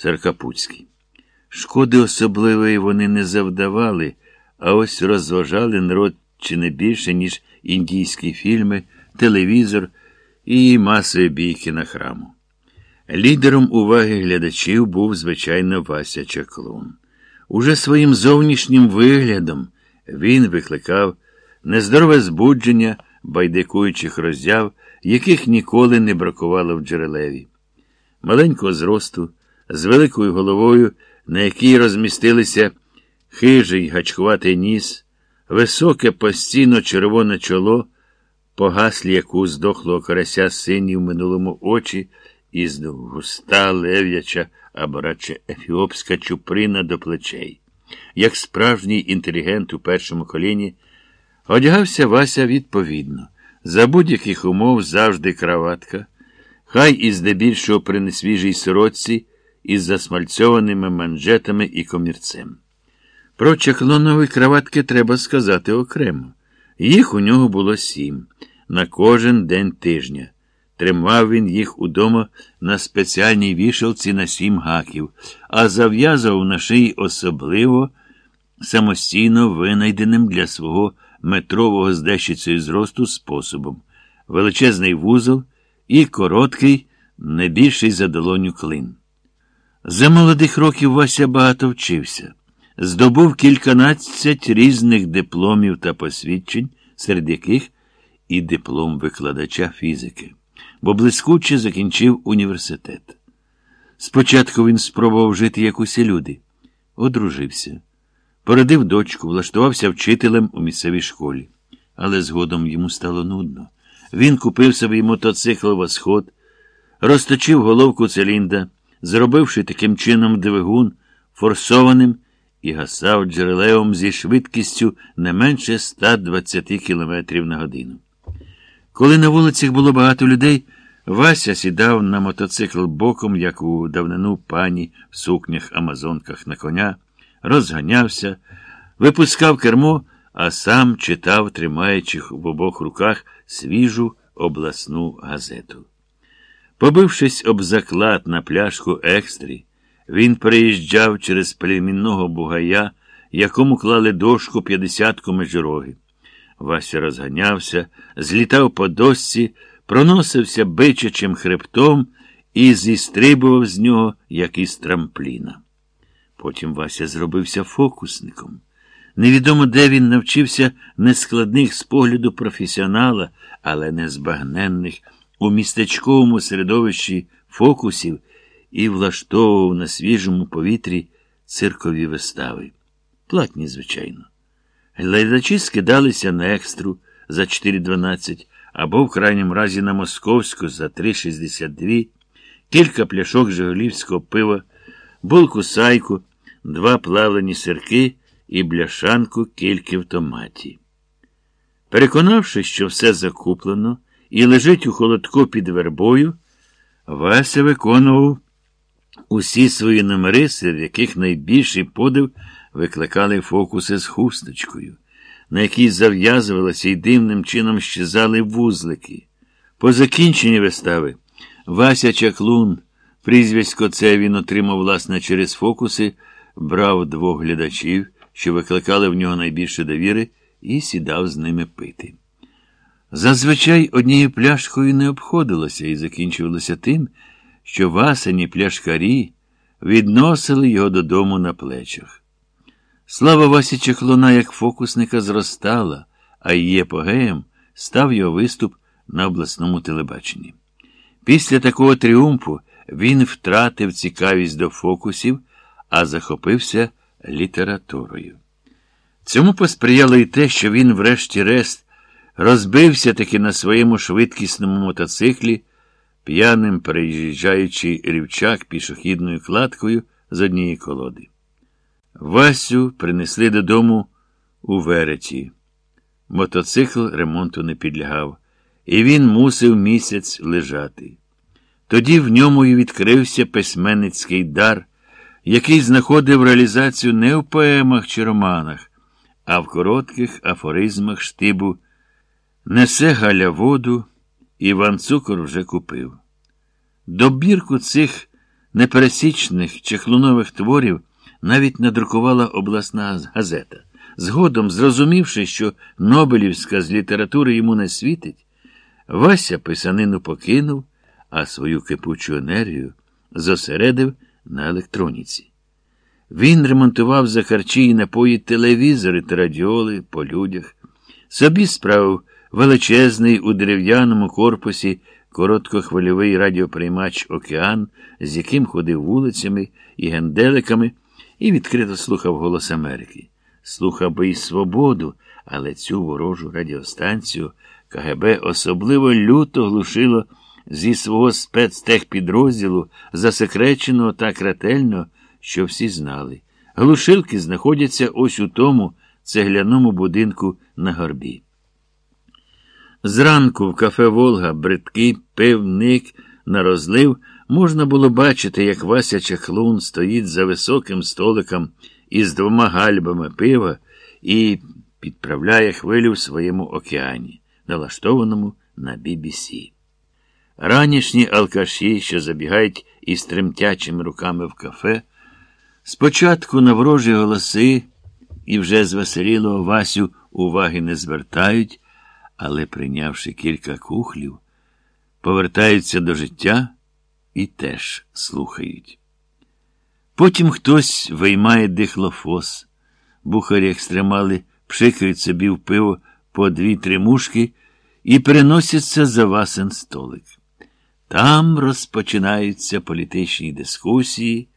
Саркапуцький. Шкоди особливої вони не завдавали, а ось розважали народ чи не більше, ніж індійські фільми, телевізор і масові бійки на храму. Лідером уваги глядачів був, звичайно, Вася Чаклун. Уже своїм зовнішнім виглядом він викликав нездорове збудження байдикуючих роззяв, яких ніколи не бракувало в джерелеві. Маленького зросту, з великою головою, на якій розмістилися хижий гачкуватий ніс, високе постійно червоне чоло, погаслі, як у здохлого карася сині в минулому очі, і густа лев'яча або радше ефіопська чуприна до плечей. Як справжній інтелігент у першому коліні, одягався Вася відповідно. За будь-яких умов завжди краватка, хай і здебільшого при несвіжій сорочці із засмальцьованими манжетами і комірцем. Про чехлонові краватки треба сказати окремо. Їх у нього було сім на кожен день тижня. Тримав він їх удома на спеціальній вішалці на сім гаків, а зав'язав на шиї особливо самостійно винайденим для свого метрового з дещицею зросту способом, величезний вузол і короткий, не більший за долоню клин. За молодих років Вася багато вчився, здобув кільканадцять різних дипломів та посвідчень, серед яких і диплом викладача фізики, бо блискуче закінчив університет. Спочатку він спробував жити, як усі люди, одружився. Породив дочку, влаштувався вчителем у місцевій школі. Але згодом йому стало нудно. Він купив собі мотоцикл восход, розточив головку цилінда, зробивши таким чином двигун форсованим і гасав джерелевом зі швидкістю не менше 120 км на годину. Коли на вулицях було багато людей, Вася сідав на мотоцикл боком, як у давнину пані в сукнях амазонках на коня розганявся, випускав кермо, а сам читав, тримаючи в обох руках свіжу обласну газету. Побившись об заклад на пляшку екстрі, він переїжджав через племінного бугая, якому клали дошку п'ятдесятку межироги. Вася розганявся, злітав по досці, проносився бичачим хребтом і зістрибував з нього, як із трампліна. Потім Вася зробився фокусником. Невідомо, де він навчився нескладних з погляду професіонала, але незбагненних у містечковому середовищі фокусів і влаштовував на свіжому повітрі циркові вистави. Платні, звичайно. Глядачі скидалися на екстру за 4,12 або в крайньому разі на московську за 3,62, кілька пляшок жигулівського пива, булку сайку два плавлені сирки і бляшанку кільки в томаті. Переконавшись, що все закуплено і лежить у холодку під вербою, Вася виконував усі свої номери, серед яких найбільший подив викликали фокуси з хусточкою, на якій зав'язувалися і дивним чином щезали вузлики. По закінченні вистави Вася Чаклун, прізвисько це він отримав, власне, через фокуси брав двох глядачів, що викликали в нього найбільше довіри, і сідав з ними пити. Зазвичай однією пляшкою не обходилося і закінчувалося тим, що васені пляшкарі відносили його додому на плечах. Слава Васі Чехлона як фокусника зростала, а її епогеєм став його виступ на обласному телебаченні. Після такого тріумфу він втратив цікавість до фокусів а захопився літературою. Цьому посприяло і те, що він, врешті-решт, розбився таки на своєму швидкісному мотоциклі, п'яним переїжджаючи рівчак пішохідною кладкою з однієї колоди. Васю принесли додому у вереті. Мотоцикл ремонту не підлягав, і він мусив місяць лежати. Тоді в ньому й відкрився письменницький дар який знаходив реалізацію не в поемах чи романах, а в коротких афоризмах штибу Несе Галя воду, Іван Цукор вже купив. Добірку цих непересічних чехлунових творів навіть надрукувала обласна газета. Згодом, зрозумівши, що Нобелівська з літератури йому не світить, Вася писанину покинув, а свою кипучу енергію зосередив на електроніці. Він ремонтував за харчі і напої телевізори та радіоли по людях, собі справив величезний у дерев'яному корпусі короткохвильовий радіоприймач Океан, з яким ходив вулицями і генделиками, і відкрито слухав Голос Америки. Слухав би й свободу, але цю ворожу радіостанцію КГБ особливо люто глушило зі свого спецтехпідрозділу, засекреченого так ретельно, що всі знали. Глушилки знаходяться ось у тому цегляному будинку на горбі. Зранку в кафе Волга бридкий пивник на розлив можна було бачити, як Вася Чахлун стоїть за високим столиком із двома гальбами пива і підправляє хвилю в своєму океані, налаштованому на BBC. Ранішні алкаші, що забігають із тремтячими руками в кафе, спочатку на ворожі голоси і вже звеселілого Васю уваги не звертають, але, прийнявши кілька кухлів, повертаються до життя і теж слухають. Потім хтось виймає дихлофос, бухарі екстремали пшикають собі в пиво по дві-три мушки і переносяться за васен столик. Там розпочинаються політичні дискусії,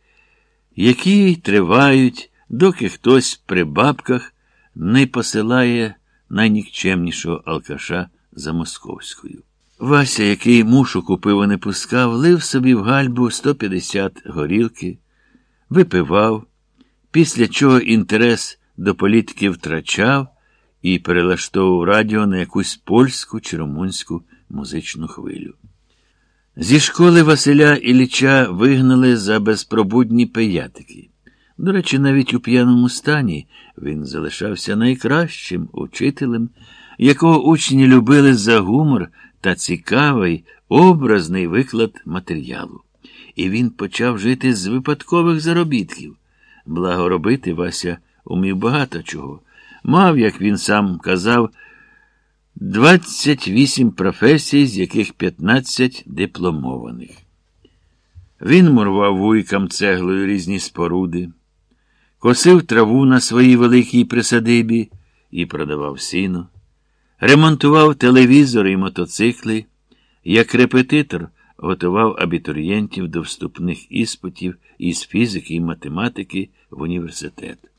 які тривають, доки хтось при бабках не посилає найнікчемнішого алкаша за московською. Вася, який мушу купив, не пускав, лив собі в гальбу 150 горілки, випивав, після чого інтерес до політики втрачав і перелаштовував радіо на якусь польську чи румунську музичну хвилю. Зі школи Василя Ілліча вигнали за безпробудні пиятики. До речі, навіть у п'яному стані він залишався найкращим учителем, якого учні любили за гумор та цікавий, образний виклад матеріалу. І він почав жити з випадкових заробітків. Благо робити Вася умів багато чого. Мав, як він сам казав, 28 професій, з яких 15 дипломованих. Він мурвав вуйкам цеглою різні споруди, косив траву на своїй великій присадибі і продавав сіно, ремонтував телевізори і мотоцикли, як репетитор готував абітурієнтів до вступних іспитів із фізики і математики в університет.